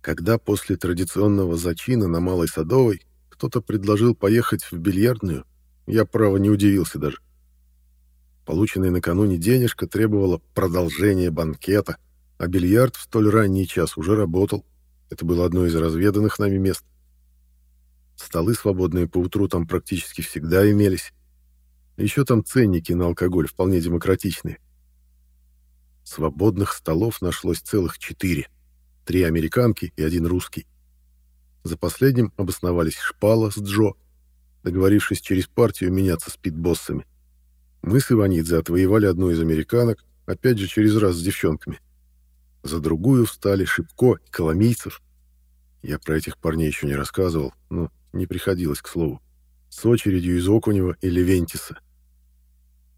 Когда после традиционного зачина на Малой Садовой кто-то предложил поехать в бильярдную, я, право, не удивился даже. Полученная накануне денежка требовала продолжения банкета, а бильярд в столь ранний час уже работал. Это было одно из разведанных нами мест. Столы свободные по утру там практически всегда имелись. Еще там ценники на алкоголь вполне демократичные. Свободных столов нашлось целых четыре. Три американки и один русский. За последним обосновались Шпала с Джо, договорившись через партию меняться спидбоссами. Мы с Иванидзе отвоевали одну из американок, опять же через раз с девчонками. За другую встали Шипко и Коломийцев. Я про этих парней еще не рассказывал, но не приходилось, к слову. С очередью из Окунева и Левентиса.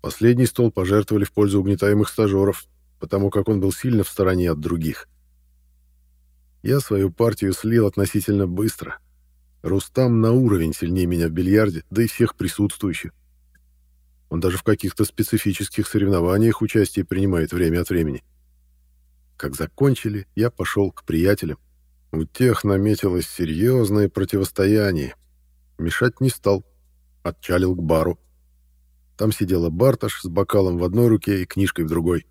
Последний стол пожертвовали в пользу угнетаемых стажеров, потому как он был сильно в стороне от других. Я свою партию слил относительно быстро. Рустам на уровень сильнее меня в бильярде, да и всех присутствующих. Он даже в каких-то специфических соревнованиях участие принимает время от времени. Как закончили, я пошел к приятелям. У тех наметилось серьезное противостояние. Мешать не стал. Отчалил к бару. Там сидела Барташ с бокалом в одной руке и книжкой в другой.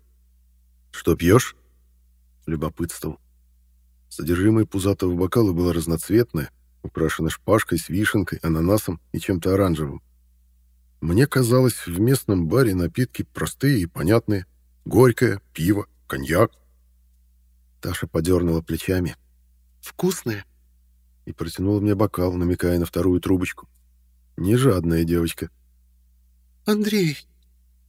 «Что пьешь?» — любопытствовал. Содержимое пузатого бокала было разноцветное, украшено шпажкой с вишенкой, ананасом и чем-то оранжевым. Мне казалось, в местном баре напитки простые и понятные. Горькое, пиво, коньяк. Таша подернула плечами. «Вкусное?» И протянула мне бокал, намекая на вторую трубочку. Не жадная девочка. «Андрей!»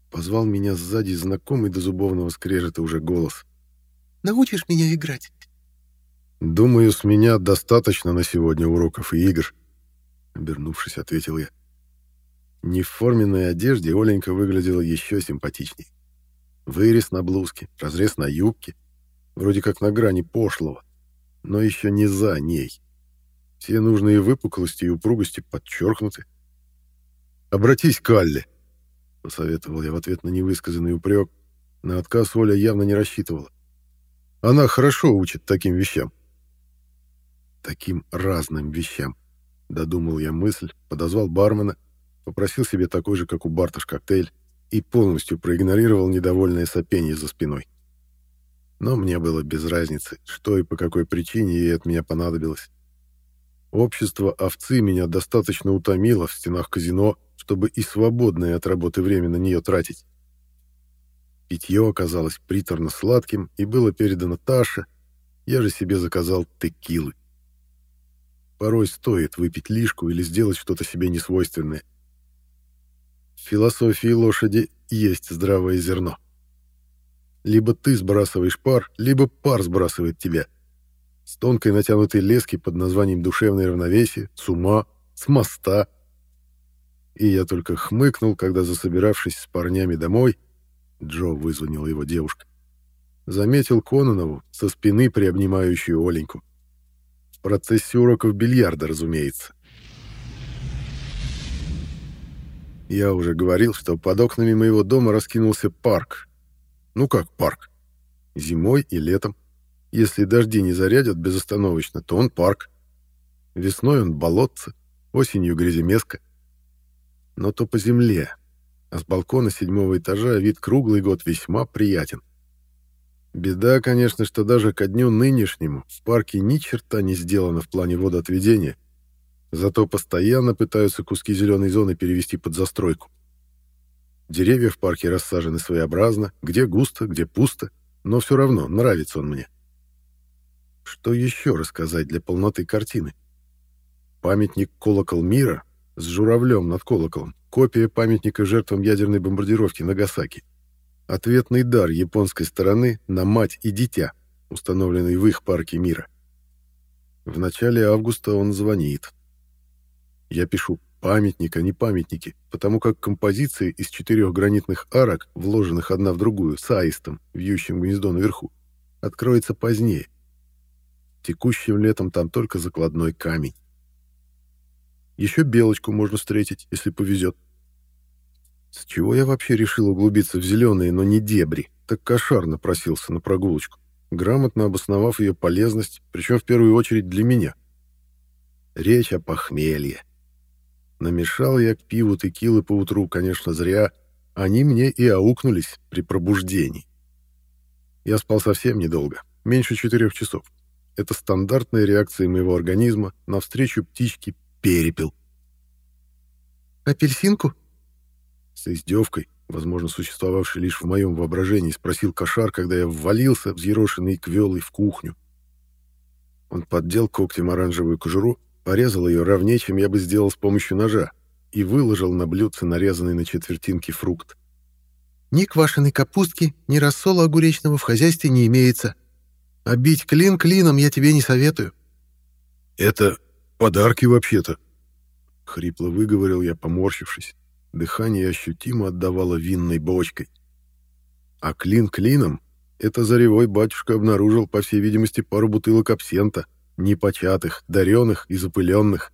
Позвал меня сзади знакомый до зубовного скрежета уже голос. «Научишь меня играть?» «Думаю, с меня достаточно на сегодня уроков и игр», — обернувшись, ответил я. Не в форменной одежде Оленька выглядела еще симпатичней. Вырез на блузке, разрез на юбке, вроде как на грани пошлого, но еще не за ней. Все нужные выпуклости и упругости подчеркнуты. «Обратись к Алле», — посоветовал я в ответ на невысказанный упрек. На отказ Оля явно не рассчитывала. «Она хорошо учит таким вещам» таким разным вещам. Додумал я мысль, подозвал бармена, попросил себе такой же, как у Барташ, коктейль и полностью проигнорировал недовольное сопение за спиной. Но мне было без разницы, что и по какой причине ей от меня понадобилось. Общество овцы меня достаточно утомило в стенах казино, чтобы и свободное от работы время на нее тратить. Питье оказалось приторно-сладким и было передано Таше, я же себе заказал текилы. Порой стоит выпить лишку или сделать что-то себе несвойственное. В философии лошади есть здравое зерно. Либо ты сбрасываешь пар, либо пар сбрасывает тебя. С тонкой натянутой лески под названием «душевное равновесие», «с ума», «с моста». И я только хмыкнул, когда, засобиравшись с парнями домой, Джо вызвонила его девушка, заметил Кононову со спины приобнимающую Оленьку процессе уроков бильярда, разумеется. Я уже говорил, что под окнами моего дома раскинулся парк. Ну как парк? Зимой и летом. Если дожди не зарядят безостановочно, то он парк. Весной он болотце, осенью гряземеска. Но то по земле, а с балкона седьмого этажа вид круглый год весьма приятен. Беда, конечно, что даже ко дню нынешнему в парке ни черта не сделано в плане водоотведения, зато постоянно пытаются куски зеленой зоны перевести под застройку. Деревья в парке рассажены своеобразно, где густо, где пусто, но все равно нравится он мне. Что еще рассказать для полноты картины? Памятник «Колокол мира» с журавлем над колоколом, копия памятника жертвам ядерной бомбардировки Нагасаки — Ответный дар японской стороны на мать и дитя, установленный в их парке мира. В начале августа он звонит. Я пишу «памятник», а не «памятники», потому как композиции из четырех гранитных арок, вложенных одна в другую, с аистом, вьющим гнездо наверху, откроется позднее. Текущим летом там только закладной камень. Еще белочку можно встретить, если повезет. С чего я вообще решил углубиться в зеленые, но не дебри? Так кошарно просился на прогулочку. грамотно обосновав ее полезность, причем в первую очередь для меня. Речь о похмелье. Намешал я к пиву текилы поутру, конечно, зря. Они мне и аукнулись при пробуждении. Я спал совсем недолго, меньше четырех часов. Это стандартная реакция моего организма навстречу птичке перепел. «Апельсинку?» С издевкой, возможно, существовавший лишь в моем воображении, спросил кошар, когда я ввалился, взъерошенный квелой, в кухню. Он поддел когтем оранжевую кожуру, порезал ее ровнее, чем я бы сделал с помощью ножа, и выложил на блюдце нарезанный на четвертинки фрукт. «Ни квашеной капустки, ни рассола огуречного в хозяйстве не имеется. А бить клин клином я тебе не советую». «Это подарки вообще-то», — хрипло выговорил я, поморщившись. Дыхание ощутимо отдавало винной бочкой. А клин клином это заревой батюшка обнаружил, по всей видимости, пару бутылок абсента, непочатых, даренных и запыленных.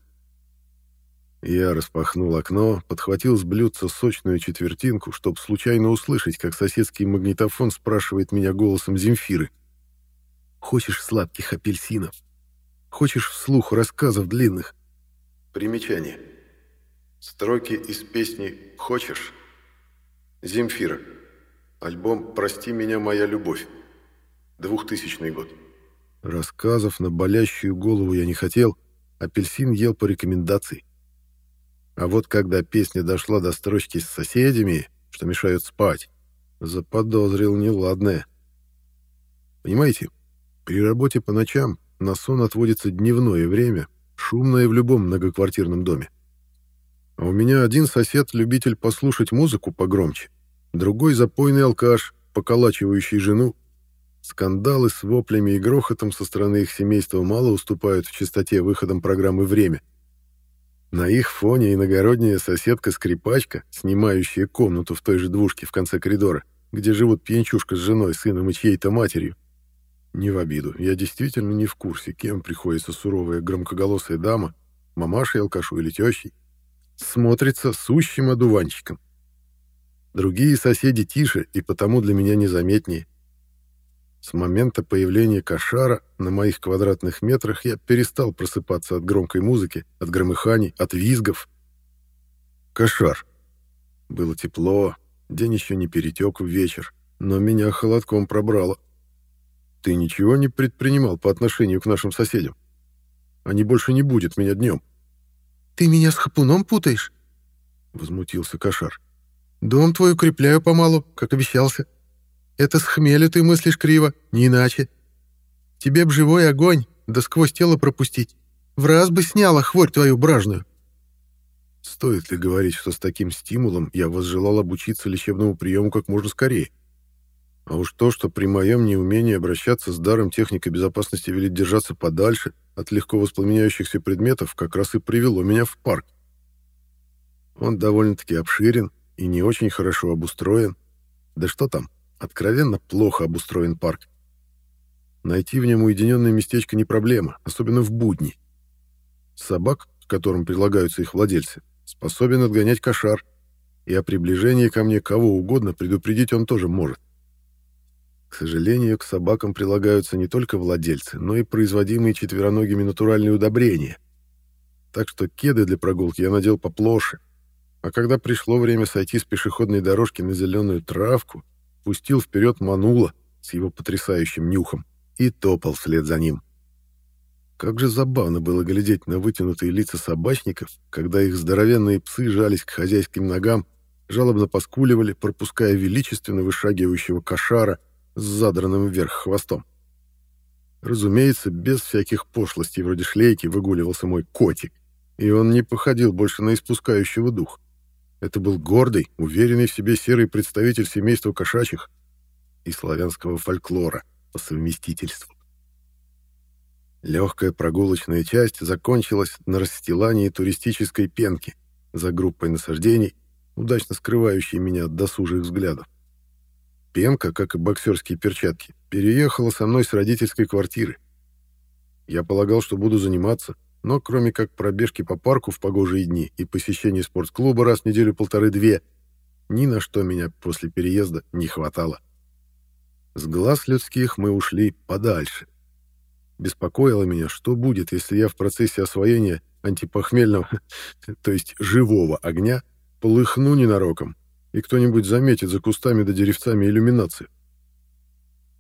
Я распахнул окно, подхватил с блюдца сочную четвертинку, чтобы случайно услышать, как соседский магнитофон спрашивает меня голосом Земфиры. «Хочешь сладких апельсинов? Хочешь вслух рассказов длинных?» Примечание. Строки из песни «Хочешь?» Земфира. Альбом «Прости меня, моя любовь». 2000 год. Рассказов на болящую голову я не хотел, апельсин ел по рекомендации. А вот когда песня дошла до строчки с соседями, что мешают спать, заподозрил неладное. Понимаете, при работе по ночам на сон отводится дневное время, шумное в любом многоквартирном доме. А у меня один сосед — любитель послушать музыку погромче, другой — запойный алкаш, поколачивающий жену. Скандалы с воплями и грохотом со стороны их семейства мало уступают в частоте выходом программы «Время». На их фоне иногородняя соседка-скрипачка, снимающая комнату в той же двушке в конце коридора, где живут пьянчушка с женой, сыном и чьей-то матерью. Не в обиду, я действительно не в курсе, кем приходится суровая громкоголосая дама, мамашей алкашу или тещей смотрится сущим одуванчиком. Другие соседи тише и потому для меня незаметнее. С момента появления кошара на моих квадратных метрах я перестал просыпаться от громкой музыки, от громыханий, от визгов. Кошар. Было тепло, день еще не перетек в вечер, но меня холодком пробрало. Ты ничего не предпринимал по отношению к нашим соседям? Они больше не будет меня днем. «Ты меня с хапуном путаешь?» — возмутился Кошар. «Дом твой укрепляю помалу, как обещался. Это с хмелю ты мыслишь криво, не иначе. Тебе б живой огонь, да сквозь тело пропустить. В раз бы сняла хворь твою бражную». Стоит ли говорить, что с таким стимулом я возжелал обучиться лечебному приему как можно скорее? А уж то, что при моем неумении обращаться с даром техника безопасности велит держаться подальше от легко воспламеняющихся предметов, как раз и привело меня в парк. Он довольно-таки обширен и не очень хорошо обустроен. Да что там, откровенно плохо обустроен парк. Найти в нем уединенное местечко не проблема, особенно в будни. Собак, к которым прилагаются их владельцы, способен отгонять кошар, и о приближении ко мне кого угодно предупредить он тоже может. К сожалению, к собакам прилагаются не только владельцы, но и производимые четвероногими натуральные удобрения. Так что кеды для прогулки я надел поплоше. А когда пришло время сойти с пешеходной дорожки на зеленую травку, пустил вперед манула с его потрясающим нюхом и топал вслед за ним. Как же забавно было глядеть на вытянутые лица собачников, когда их здоровенные псы жались к хозяйским ногам, жалобно поскуливали, пропуская величественно вышагивающего кошара — с задранным вверх хвостом. Разумеется, без всяких пошлостей вроде шлейки выгуливался мой котик, и он не походил больше на испускающего дух. Это был гордый, уверенный в себе серый представитель семейства кошачьих и славянского фольклора по совместительству. Легкая прогулочная часть закончилась на расстилании туристической пенки за группой насаждений, удачно скрывающей меня от досужих взглядов. Пенка, как и боксерские перчатки, переехала со мной с родительской квартиры. Я полагал, что буду заниматься, но кроме как пробежки по парку в погожие дни и посещения спортклуба раз в неделю полторы-две, ни на что меня после переезда не хватало. С глаз людских мы ушли подальше. Беспокоило меня, что будет, если я в процессе освоения антипохмельного, то есть живого огня, полыхну ненароком, и кто-нибудь заметит за кустами да деревцами иллюминацию.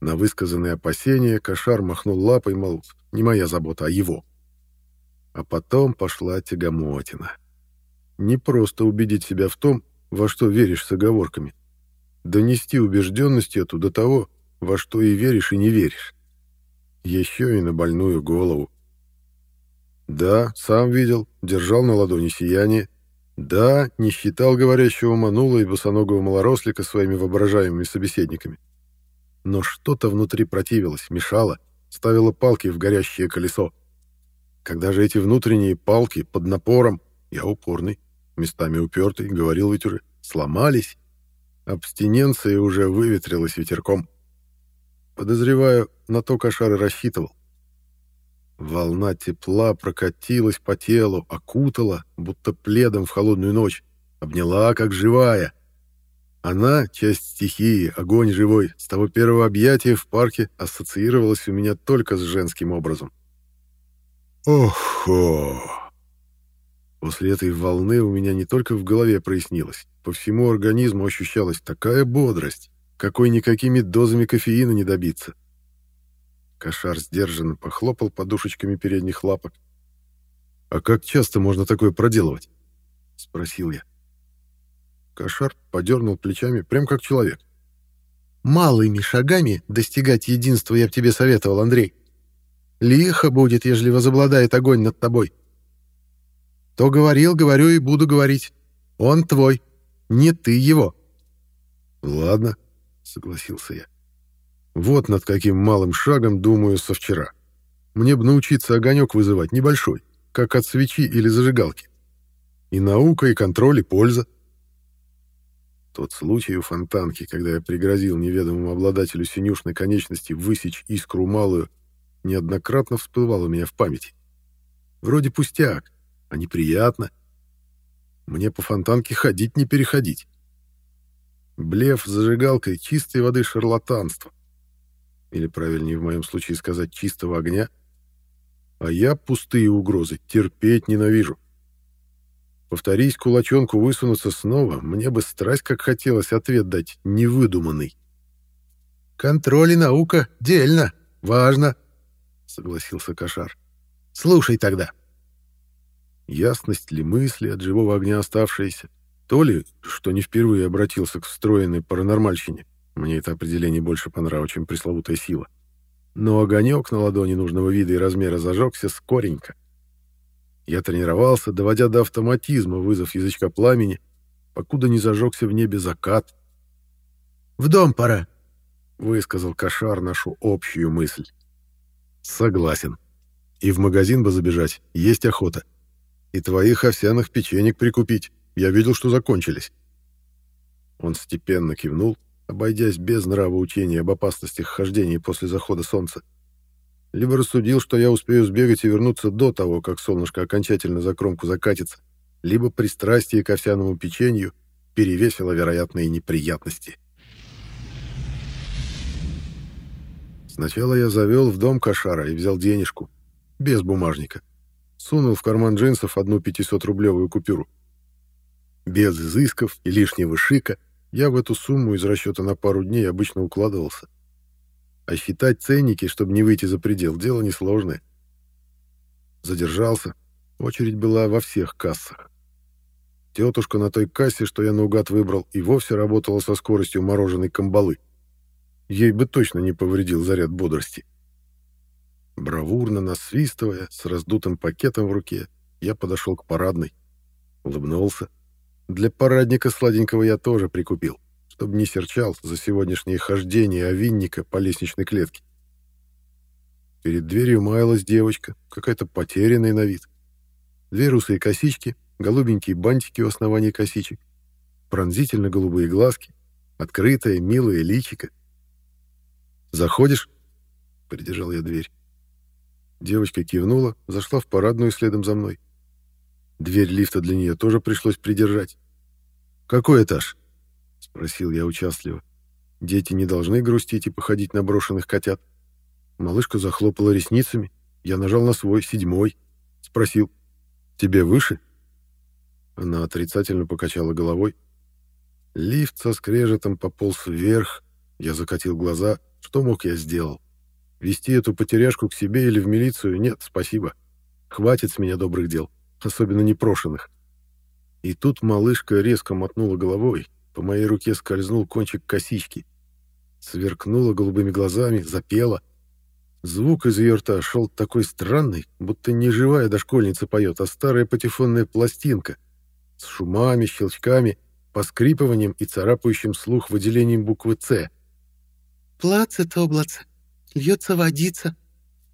На высказанные опасения кошар махнул лапой, мол, не моя забота, а его. А потом пошла тягомотина. Не просто убедить себя в том, во что веришь с оговорками. Донести убежденность эту до того, во что и веришь, и не веришь. Еще и на больную голову. Да, сам видел, держал на ладони сияние. Да, не считал говорящего манула и босоногого малорослика своими воображаемыми собеседниками. Но что-то внутри противилось, мешало, ставило палки в горящее колесо. Когда же эти внутренние палки под напором, я упорный, местами упертый, говорил ведь уже, сломались, абстиненция уже выветрилась ветерком. Подозреваю, на то кошар и рассчитывал. Волна тепла прокатилась по телу, окутала, будто пледом в холодную ночь, обняла, как живая. Она, часть стихии, огонь живой, с того первого объятия в парке ассоциировалась у меня только с женским образом. Охо! После этой волны у меня не только в голове прояснилось, по всему организму ощущалась такая бодрость, какой никакими дозами кофеина не добиться. Кошар сдержанно похлопал подушечками передних лапок. «А как часто можно такое проделывать?» — спросил я. Кошар подернул плечами, прям как человек. «Малыми шагами достигать единства я б тебе советовал, Андрей. Лихо будет, ежели возобладает огонь над тобой. То говорил, говорю и буду говорить. Он твой, не ты его». «Ладно», — согласился я. Вот над каким малым шагом думаю со вчера. Мне бы научиться огонек вызывать небольшой, как от свечи или зажигалки. И наука, и контроль, и польза. Тот случай у фонтанки, когда я пригрозил неведомому обладателю синюшной конечности высечь искру малую, неоднократно всплывал у меня в памяти. Вроде пустяк, а неприятно. Мне по фонтанке ходить не переходить. Блеф с зажигалкой чистой воды шарлатанство или, правильнее в моем случае сказать, чистого огня, а я пустые угрозы терпеть ненавижу. Повторись кулачонку высунуться снова, мне бы страсть как хотелось ответ дать, невыдуманный. «Контроль и наука — дельно, важно», — согласился Кошар. «Слушай тогда». Ясность ли мысли от живого огня оставшиеся, то ли, что не впервые обратился к встроенной паранормальщине, мне это определение больше по нраву, чем пресловутая сила. Но огонек на ладони нужного вида и размера зажегся скоренько. Я тренировался, доводя до автоматизма вызов язычка пламени, покуда не зажегся в небе закат. «В дом пора», — высказал Кошар нашу общую мысль. «Согласен. И в магазин бы забежать, есть охота. И твоих овсяных печенек прикупить. Я видел, что закончились». Он степенно кивнул, обойдясь без нравоучения об опасностях хождения после захода солнца. Либо рассудил, что я успею сбегать и вернуться до того, как солнышко окончательно за кромку закатится, либо пристрастие к овсяному печенью перевесило вероятные неприятности. Сначала я завел в дом кошара и взял денежку, без бумажника. Сунул в карман джинсов одну 500-рублевую купюру. Без изысков и лишнего шика — я в эту сумму из расчета на пару дней обычно укладывался. А считать ценники, чтобы не выйти за предел, дело несложное. Задержался. Очередь была во всех кассах. Тетушка на той кассе, что я наугад выбрал, и вовсе работала со скоростью мороженой камбалы. Ей бы точно не повредил заряд бодрости. Бравурно насвистывая, с раздутым пакетом в руке, я подошел к парадной. Улыбнулся. Для парадника сладенького я тоже прикупил, чтобы не серчал за сегодняшнее хождение овинника по лестничной клетке. Перед дверью маялась девочка, какая-то потерянная на вид. Две русые косички, голубенькие бантики у основания косичек, пронзительно голубые глазки, открытое, милое личико. «Заходишь?» — придержал я дверь. Девочка кивнула, зашла в парадную следом за мной. Дверь лифта для нее тоже пришлось придержать. «Какой этаж?» — спросил я участливо. Дети не должны грустить и походить на брошенных котят. Малышка захлопала ресницами. Я нажал на свой, седьмой. Спросил, «Тебе выше?» Она отрицательно покачала головой. Лифт со скрежетом пополз вверх. Я закатил глаза. Что мог я сделал? Вести эту потеряшку к себе или в милицию? Нет, спасибо. Хватит с меня добрых дел, особенно непрошенных. И тут малышка резко мотнула головой. По моей руке скользнул кончик косички. Сверкнула голубыми глазами, запела. Звук из ее рта шел такой странный, будто не живая дошкольница поет, а старая патефонная пластинка с шумами, щелчками, поскрипыванием и царапающим слух выделением буквы «Ц». «Плацет облаце, льется водица,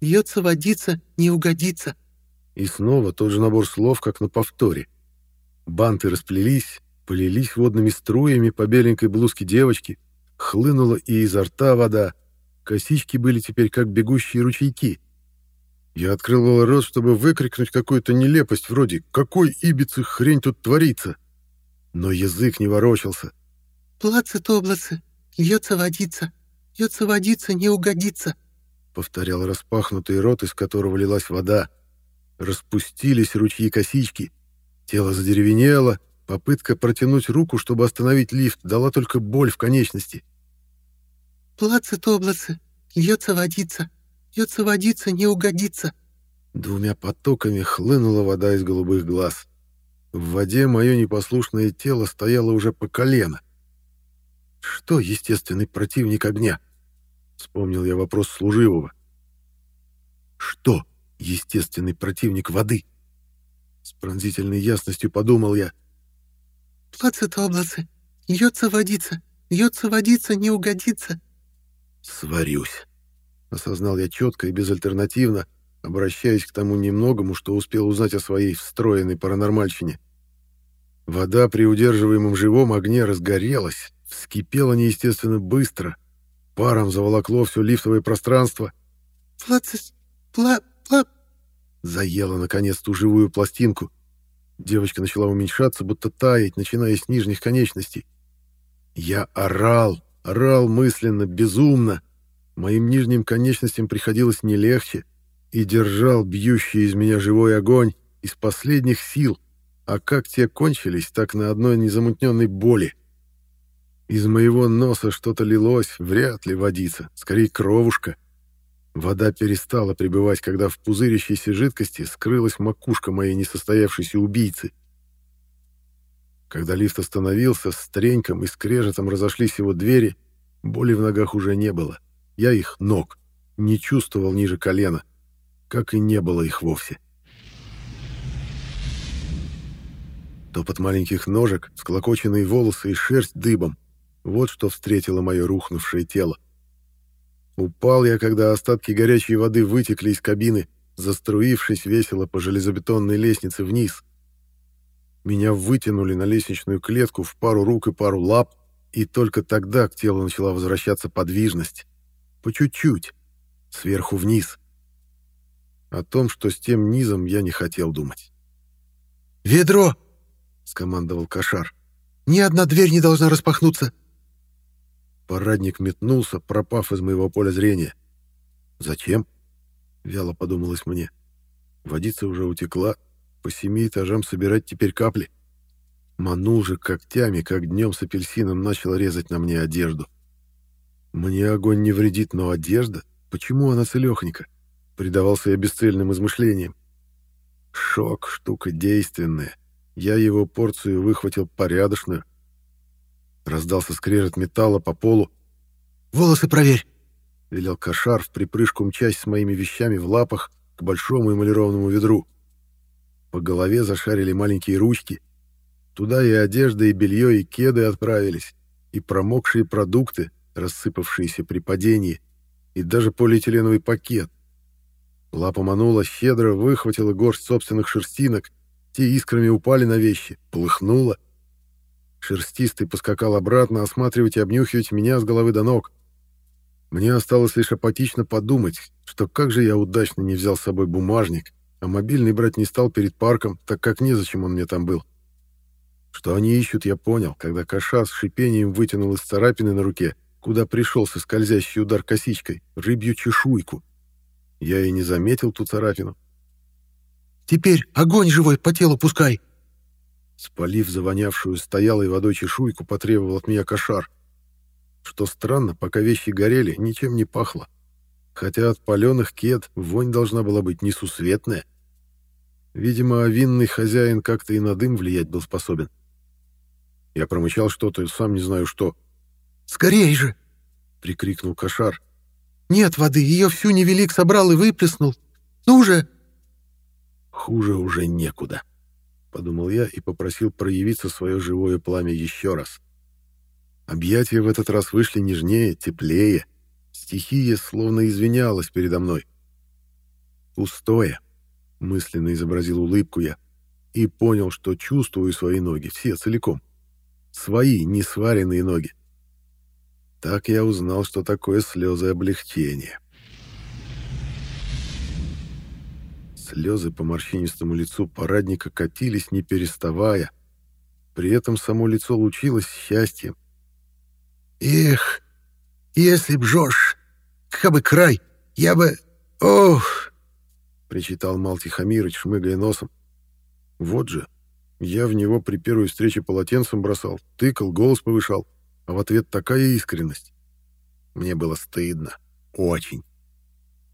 льется водица, не угодится». И снова тот же набор слов, как на повторе. Банты расплелись, полились водными струями по беленькой блузке девочки, хлынула и изо рта вода — Косички были теперь как бегущие ручейки. Я открыл было рот, чтобы выкрикнуть какую-то нелепость вроде «Какой ибицы хрень тут творится?» Но язык не ворочался. «Плацет облацы, льется водица, льется водица, не угодится», — повторял распахнутый рот, из которого лилась вода. Распустились ручьи косички. Тело задеревенело, попытка протянуть руку, чтобы остановить лифт, дала только боль в конечности. — Плацет облацы, льется водица, льется водица, не угодится. Двумя потоками хлынула вода из голубых глаз. В воде мое непослушное тело стояло уже по колено. Что естественный противник огня? Вспомнил я вопрос служивого. Что естественный противник воды? С пронзительной ясностью подумал я. Плацет облацы, льется водица, льется водица, не угодится. «Сварюсь», — осознал я четко и безальтернативно, обращаясь к тому немногому, что успел узнать о своей встроенной паранормальщине. Вода при удерживаемом живом огне разгорелась, вскипела неестественно быстро, паром заволокло все лифтовое пространство. «Плацис, пла, пла...» Заела, наконец, ту живую пластинку. Девочка начала уменьшаться, будто таять, начиная с нижних конечностей. Я орал, Орал мысленно, безумно. Моим нижним конечностям приходилось не легче. И держал бьющий из меня живой огонь из последних сил. А как те кончились, так на одной незамутненной боли. Из моего носа что-то лилось, вряд ли водица, скорее кровушка. Вода перестала пребывать, когда в пузырящейся жидкости скрылась макушка моей несостоявшейся убийцы. Когда лифт остановился, с треньком и скрежетом разошлись его двери, боли в ногах уже не было. Я их, ног, не чувствовал ниже колена, как и не было их вовсе. Топот маленьких ножек, склокоченные волосы и шерсть дыбом — вот что встретило мое рухнувшее тело. Упал я, когда остатки горячей воды вытекли из кабины, заструившись весело по железобетонной лестнице вниз — меня вытянули на лестничную клетку в пару рук и пару лап, и только тогда к телу начала возвращаться подвижность. По чуть-чуть, сверху вниз. О том, что с тем низом, я не хотел думать. «Ведро!» — скомандовал кошар. «Ни одна дверь не должна распахнуться!» Парадник метнулся, пропав из моего поля зрения. «Зачем?» — вяло подумалось мне. Водица уже утекла, по семи этажам собирать теперь капли. Манул же когтями, как днем с апельсином начал резать на мне одежду. Мне огонь не вредит, но одежда? Почему она целехонька? Предавался я бесцельным измышлениям. Шок — штука действенная. Я его порцию выхватил порядочную. Раздался скрежет металла по полу. «Волосы проверь!» — велел кошар в припрыжку мчась с моими вещами в лапах к большому эмалированному ведру. По голове зашарили маленькие ручки. Туда и одежда, и белье, и кеды отправились, и промокшие продукты, рассыпавшиеся при падении, и даже полиэтиленовый пакет. Лапа манула, щедро выхватила горсть собственных шерстинок, те искрами упали на вещи, полыхнуло. Шерстистый поскакал обратно осматривать и обнюхивать меня с головы до ног. Мне осталось лишь апатично подумать, что как же я удачно не взял с собой бумажник, а мобильный брать не стал перед парком, так как незачем он мне там был. Что они ищут, я понял, когда коша с шипением вытянул из царапины на руке куда пришелся скользящий удар косичкой, рыбью чешуйку. Я и не заметил ту царапину. «Теперь огонь живой по телу пускай!» Спалив завонявшую стоялой водой чешуйку, потребовал от меня кошар. Что странно, пока вещи горели, ничем не пахло. Хотя от паленых кед вонь должна была быть несусветная. Видимо, винный хозяин как-то и на дым влиять был способен. Я промычал что-то, сам не знаю что. «Скорей же!» — прикрикнул кошар. «Нет воды, ее всю невелик собрал и выплеснул. Ну же!» «Хуже уже некуда», — подумал я и попросил проявиться свое живое пламя еще раз. Объятия в этот раз вышли нежнее, теплее. Стихия словно извинялась передо мной. «Пустое», — мысленно изобразил улыбку я, и понял, что чувствую свои ноги, все целиком. Свои, не сваренные ноги. Так я узнал, что такое слезы облегчения. Слезы по морщинистому лицу парадника катились, не переставая. При этом само лицо лучилось счастьем. «Эх, если б Жорж, бы край, я бы... Ох!» — причитал Мал Тихомирович, шмыгая носом. «Вот же, я в него при первой встрече полотенцем бросал, тыкал, голос повышал, а в ответ такая искренность. Мне было стыдно. Очень.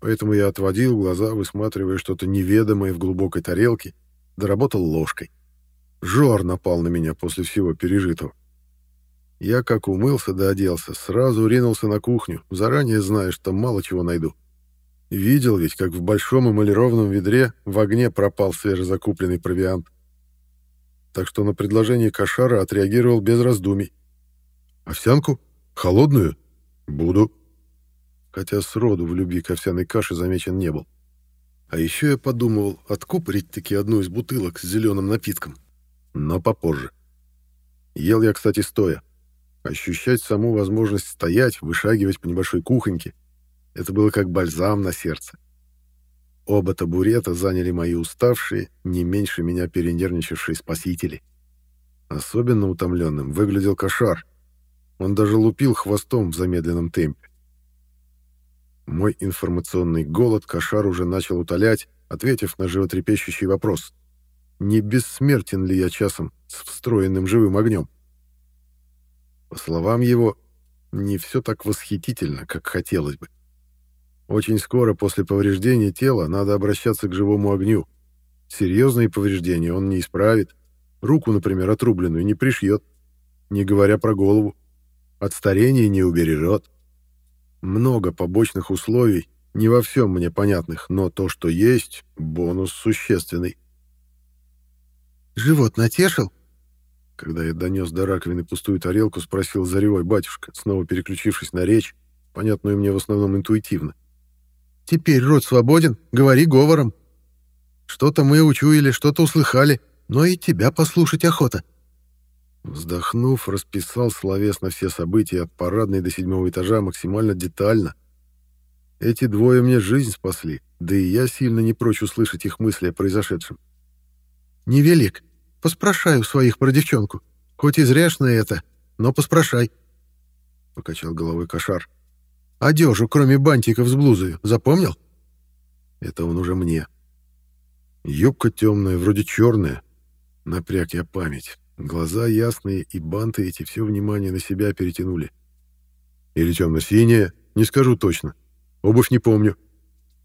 Поэтому я отводил глаза, высматривая что-то неведомое в глубокой тарелке, доработал ложкой. Жор напал на меня после всего пережитого. Я, как умылся да оделся, сразу ринулся на кухню, заранее зная, что мало чего найду. Видел ведь, как в большом эмалированном ведре в огне пропал свежезакупленный провиант так что на предложение Кошара отреагировал без раздумий. «Овсянку? Холодную? Буду». Хотя сроду в любви к овсяной каше замечен не был. А еще я подумывал откупорить-таки одну из бутылок с зеленым напитком. Но попозже. Ел я, кстати, стоя. Ощущать саму возможность стоять, вышагивать по небольшой кухоньке — это было как бальзам на сердце. Оба табурета заняли мои уставшие, не меньше меня перенервничавшие спасители. Особенно утомленным выглядел кошар. Он даже лупил хвостом в замедленном темпе. Мой информационный голод кошар уже начал утолять, ответив на животрепещущий вопрос. Не бессмертен ли я часом с встроенным живым огнем? По словам его, не все так восхитительно, как хотелось бы. Очень скоро после повреждения тела надо обращаться к живому огню. Серьезные повреждения он не исправит. Руку, например, отрубленную не пришьет, не говоря про голову. От старения не убережет. Много побочных условий, не во всем мне понятных, но то, что есть, бонус существенный. «Живот натешил?» Когда я донес до раковины пустую тарелку, спросил Заревой батюшка, снова переключившись на речь, понятную мне в основном интуитивно. Теперь рот свободен, говори говором. Что-то мы учуяли, что-то услыхали, но и тебя послушать охота». Вздохнув, расписал словесно все события от парадной до седьмого этажа максимально детально. Эти двое мне жизнь спасли, да и я сильно не прочь услышать их мысли о произошедшем. «Невелик, поспрашай у своих про девчонку. Хоть и зряшно это, но поспрашай», — покачал головой кошар. Одежу, кроме бантиков с блузой, запомнил? Это он уже мне. Юбка темная, вроде черная. Напряг я память. Глаза ясные, и банты эти все внимание на себя перетянули. Или темно-синяя, не скажу точно. Обувь не помню.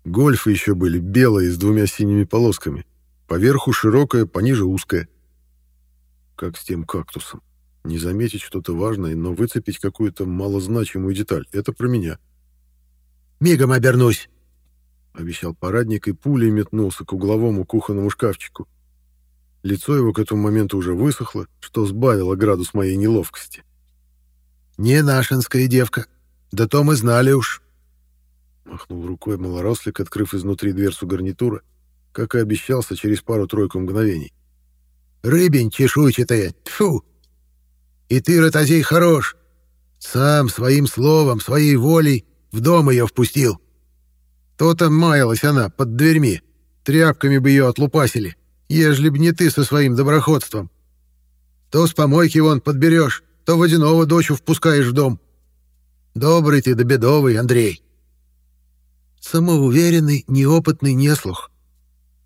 Гольфы еще были белые, с двумя синими полосками. Поверху широкая, пониже узкая. Как с тем кактусом. Не заметить что-то важное, но выцепить какую-то малозначимую деталь — это про меня. «Мигом обернусь!» — обещал парадник и пулей метнулся к угловому кухонному шкафчику. Лицо его к этому моменту уже высохло, что сбавило градус моей неловкости. «Не нашинская девка, да то мы знали уж!» Махнул рукой малорослик, открыв изнутри дверцу гарнитура, как и обещался через пару-тройку мгновений. «Рыбень чешуйчатая, тьфу! И ты, ротозей, хорош. Сам своим словом, своей волей в дом ее впустил. То-то маялась она под дверьми. Тряпками бы ее отлупасили, ежели б не ты со своим доброходством. То с помойки вон подберешь, то водяного дочу впускаешь в дом. Добрый ты да бедовый, Андрей. Самоуверенный, неопытный неслух.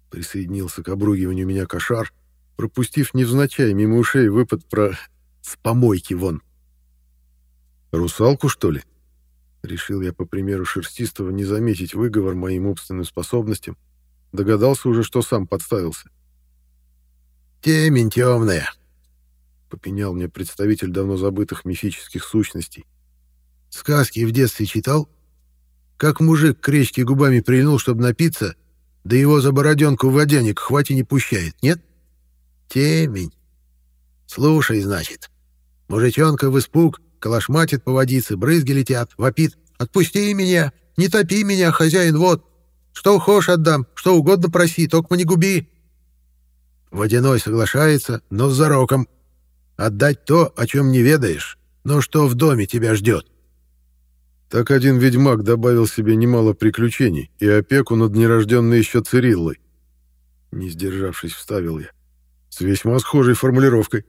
Присоединился к обругиванию меня кошар, пропустив невзначай мимо ушей выпад про «с помойки вон». «Русалку, что ли?» Решил я, по примеру Шерстистого, не заметить выговор моим умственным способностям. Догадался уже, что сам подставился. «Темень темная», — попенял мне представитель давно забытых мифических сущностей. «Сказки в детстве читал? Как мужик к речке губами прильнул, чтобы напиться, да его за бороденку водяник хвати не пущает, нет? Темень. Слушай, значит, мужичонка в испуг, калашматит по водице, брызги летят, вопит. «Отпусти меня! Не топи меня, хозяин, вот! Что хочешь отдам, что угодно проси, только не губи!» Водяной соглашается, но с зароком. Отдать то, о чем не ведаешь, но что в доме тебя ждет. Так один ведьмак добавил себе немало приключений и опеку над нерожденной еще Цириллой. Не сдержавшись, вставил я. С весьма схожей формулировкой.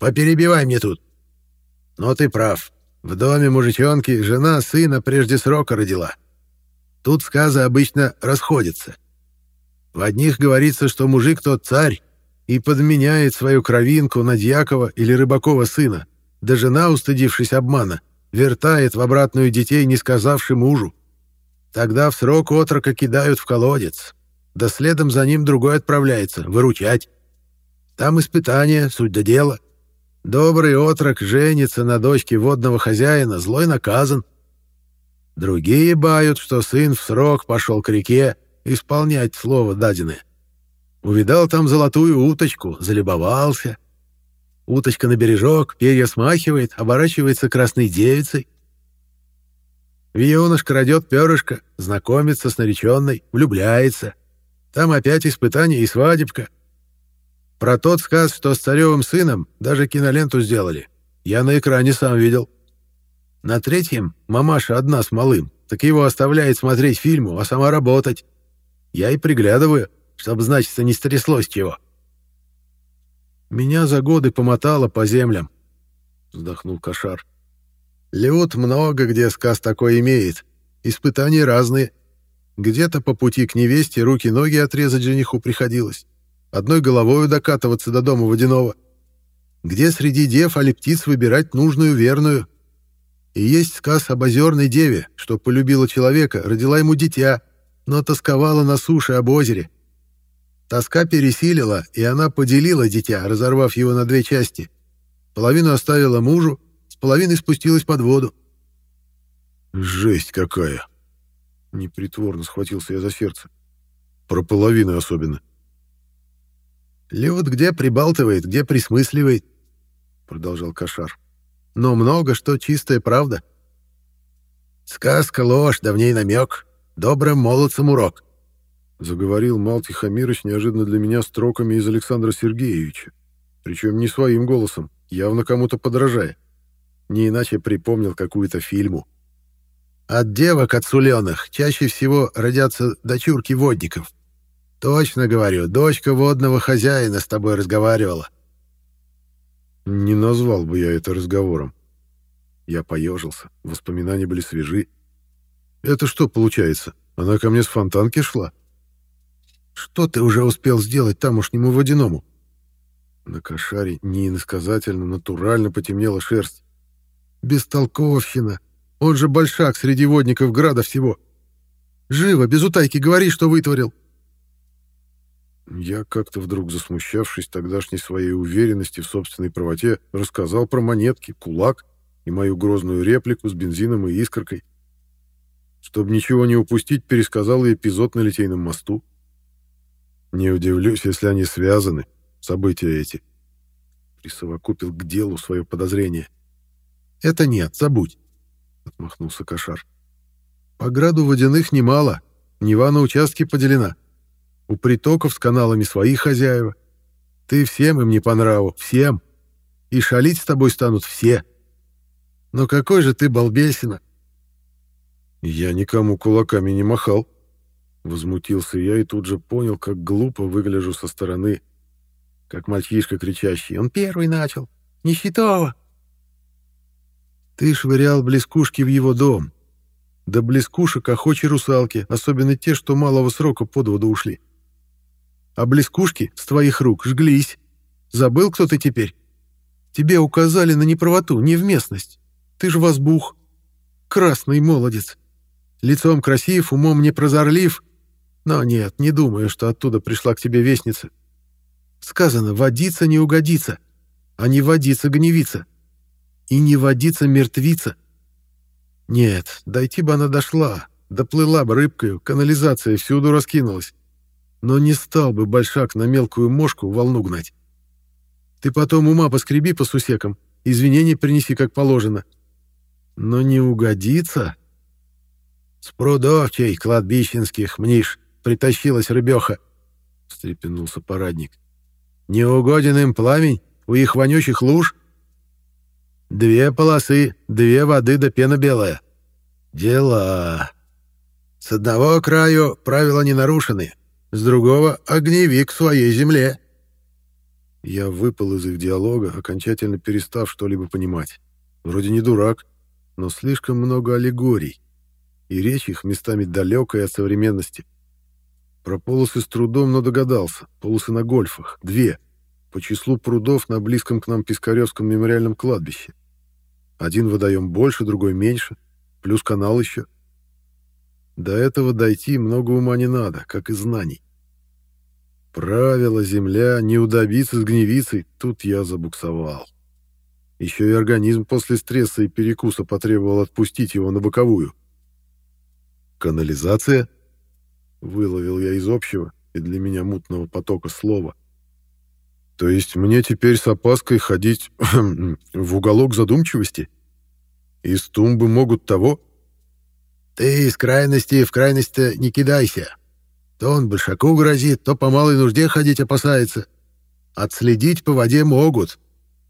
«Поперебивай мне тут!» Но ты прав. В доме мужичонки жена сына прежде срока родила. Тут сказы обычно расходятся. В одних говорится, что мужик тот царь и подменяет свою кровинку на дьякова или рыбакова сына, да жена, устыдившись обмана, вертает в обратную детей, не сказавши мужу. Тогда в срок отрока кидают в колодец, да следом за ним другой отправляется, выручать. Там испытание, суть до дела — Добрый отрок женится на дочке водного хозяина, злой наказан. Другие бают, что сын в срок пошел к реке исполнять слово даденное. Увидал там золотую уточку, залюбовался. Уточка на бережок, перья смахивает, оборачивается красной девицей. Вьюнош крадет перышко, знакомится с нареченной, влюбляется. Там опять испытание и свадебка — про тот сказ, что с царевым сыном, даже киноленту сделали. Я на экране сам видел. На третьем мамаша одна с малым, так его оставляет смотреть фильму, а сама работать. Я и приглядываю, чтобы, значит, не стряслось чего. Меня за годы помотало по землям, вздохнул Кошар. Люд много где сказ такой имеет. Испытания разные. Где-то по пути к невесте руки-ноги отрезать жениху приходилось одной головою докатываться до дома водяного. Где среди дев али птиц выбирать нужную верную? И есть сказ об озерной деве, что полюбила человека, родила ему дитя, но тосковала на суше об озере. Тоска пересилила, и она поделила дитя, разорвав его на две части. Половину оставила мужу, с половиной спустилась под воду. «Жесть какая!» Непритворно схватился я за сердце. «Про половину особенно». Люд где прибалтывает, где присмысливает, — продолжал Кошар. Но много что чистая правда. Сказка ложь, да в ней намек. Добрым молодцам урок. Заговорил Мал Тихомирович неожиданно для меня строками из Александра Сергеевича. Причем не своим голосом, явно кому-то подражая. Не иначе припомнил какую-то фильму. От девок отсуленных чаще всего родятся дочурки водников. «Точно говорю, дочка водного хозяина с тобой разговаривала». Не назвал бы я это разговором. Я поежился, воспоминания были свежи. «Это что получается? Она ко мне с фонтанки шла?» «Что ты уже успел сделать тамошнему водяному?» На кошаре неиносказательно, натурально потемнела шерсть. «Бестолковщина! Он же большак среди водников града всего! Живо, без утайки говори, что вытворил!» Я, как-то вдруг засмущавшись тогдашней своей уверенности в собственной правоте, рассказал про монетки, кулак и мою грозную реплику с бензином и искоркой. Чтобы ничего не упустить, пересказал и эпизод на Литейном мосту. Не удивлюсь, если они связаны, события эти. Присовокупил к делу свое подозрение. «Это нет, забудь», — отмахнулся Кошар. «По граду водяных немало, Нева на участке поделена. У притоков с каналами свои хозяева. Ты всем им не по нраву, всем. И шалить с тобой станут все. Но какой же ты балбесина!» «Я никому кулаками не махал», — возмутился я и тут же понял, как глупо выгляжу со стороны, как мальчишка кричащий. «Он первый начал! Нищетова!» Ты швырял блескушки в его дом. Да блескушек охочи русалки, особенно те, что малого срока под воду ушли. А блескушки с твоих рук жглись. Забыл, кто ты теперь? Тебе указали на неправоту, невместность. Ты ж возбух. Красный молодец. Лицом красив, умом не прозорлив. Но нет, не думаю, что оттуда пришла к тебе вестница. Сказано, водиться не угодится, а не водиться гневиться. И не водиться мертвица. Нет, дойти бы она дошла, доплыла бы рыбкою, канализация всюду раскинулась. Но не стал бы большак на мелкую мошку волну гнать. Ты потом ума поскреби по сусекам, извинения принеси как положено. Но не угодится... С прудов чей кладбищенских, мнишь, притащилась рыбеха, — встрепенулся парадник. Не угоден им пламень у их вонючих луж? Две полосы, две воды да пена белая. Дела. С одного краю правила не нарушены, с другого — огневик своей земле. Я выпал из их диалога, окончательно перестав что-либо понимать. Вроде не дурак, но слишком много аллегорий, и речь их местами далекая от современности. Про полосы с трудом, но догадался. Полосы на гольфах. Две. По числу прудов на близком к нам Пискаревском мемориальном кладбище. Один водоем больше, другой меньше. Плюс канал еще. До этого дойти много ума не надо, как и знаний. Правила, земля, не удавиться с гневицей, тут я забуксовал. Еще и организм после стресса и перекуса потребовал отпустить его на боковую. «Канализация?» — выловил я из общего и для меня мутного потока слова. «То есть мне теперь с опаской ходить в уголок задумчивости? Из тумбы могут того?» «Ты из крайности в крайность-то не кидайся», то он большаку грозит, то по малой нужде ходить опасается. Отследить по воде могут.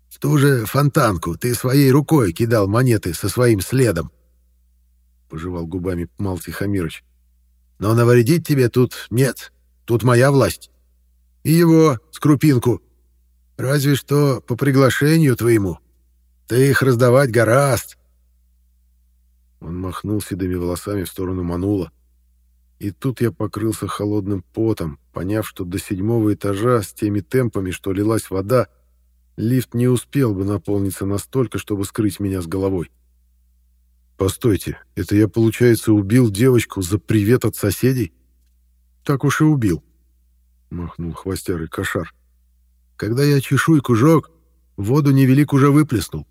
В ту же фонтанку ты своей рукой кидал монеты со своим следом. Пожевал губами Мал Тихомирович. Но навредить тебе тут нет. Тут моя власть. И его, с крупинку. Разве что по приглашению твоему. Ты их раздавать гораст. Он махнул седыми волосами в сторону Манула. И тут я покрылся холодным потом, поняв, что до седьмого этажа с теми темпами, что лилась вода, лифт не успел бы наполниться настолько, чтобы скрыть меня с головой. «Постойте, это я, получается, убил девочку за привет от соседей?» «Так уж и убил», — махнул хвостярый кошар. «Когда я чешуйку жег, воду невелик уже выплеснул.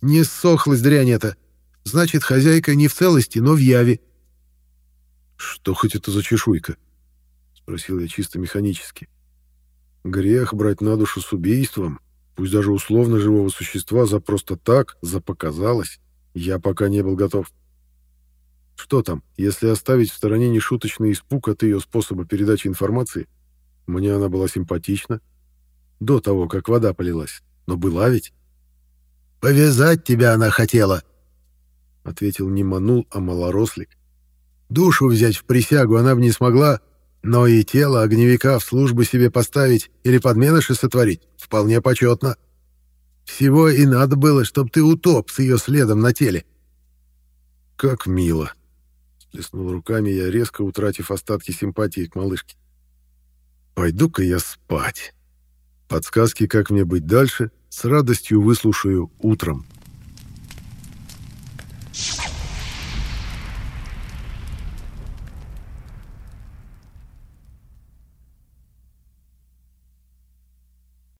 Не ссохлась дрянь эта. Значит, хозяйка не в целости, но в яве. «Что хоть это за чешуйка?» — спросил я чисто механически. «Грех брать на душу с убийством, пусть даже условно живого существа, за просто так, за показалось, я пока не был готов. Что там, если оставить в стороне нешуточный испуг от ее способа передачи информации? Мне она была симпатична. До того, как вода полилась. Но была ведь. «Повязать тебя она хотела», — ответил не Манул, а малорослик. Душу взять в присягу она бы не смогла, но и тело огневика в службу себе поставить или подменыши сотворить вполне почетно. Всего и надо было, чтобы ты утоп с ее следом на теле. «Как мило!» — сплеснул руками я, резко утратив остатки симпатии к малышке. «Пойду-ка я спать. Подсказки, как мне быть дальше, с радостью выслушаю утром».